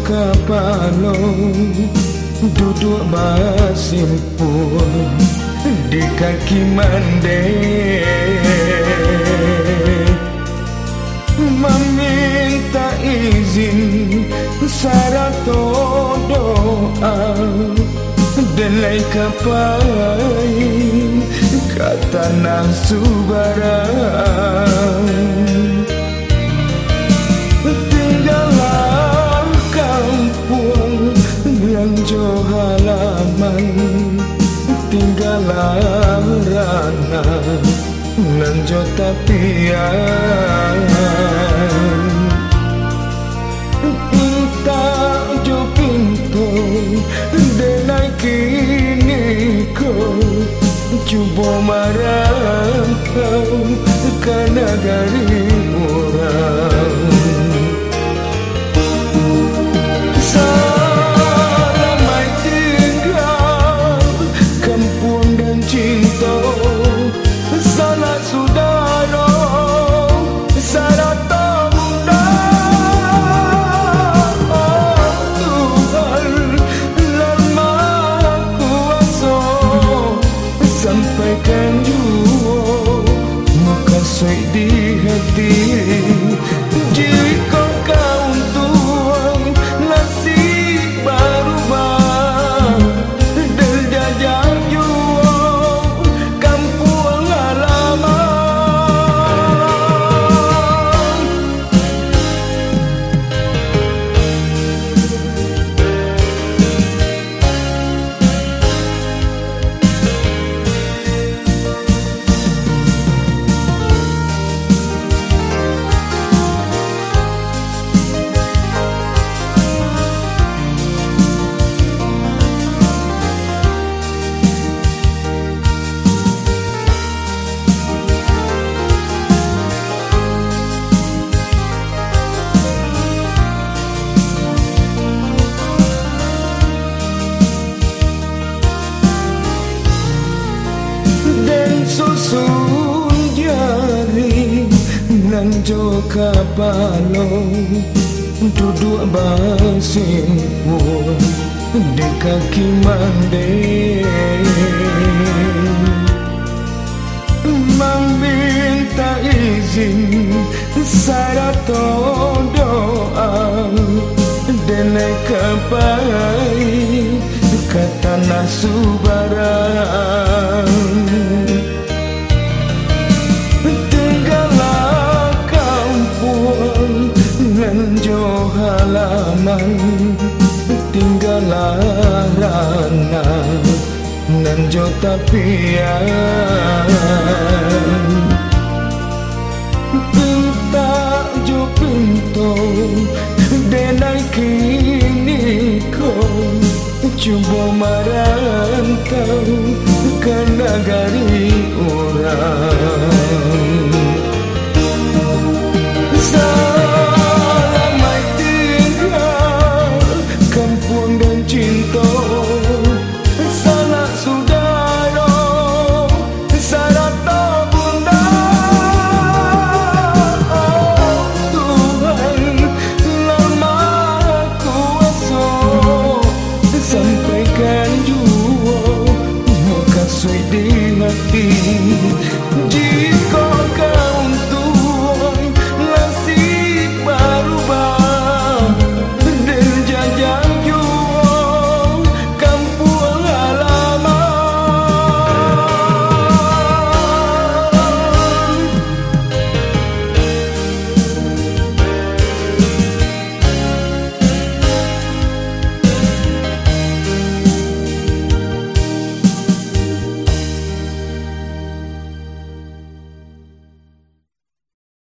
Kapalo Duduk bersimpul Di kaki mande Meminta izin Syarat doa Delai kapai Kata nafsu barang nan jota pia pinta jo pinto de lai kini ko cubo marang kau kanagari jo kapalo duduk basimu di kaki mande meminta izin syarat doa dan kepai kata nasubaran halaman tinggallah rana nan jo tapian pinta jo pinto denai kini ko cuba marantau ke negari orang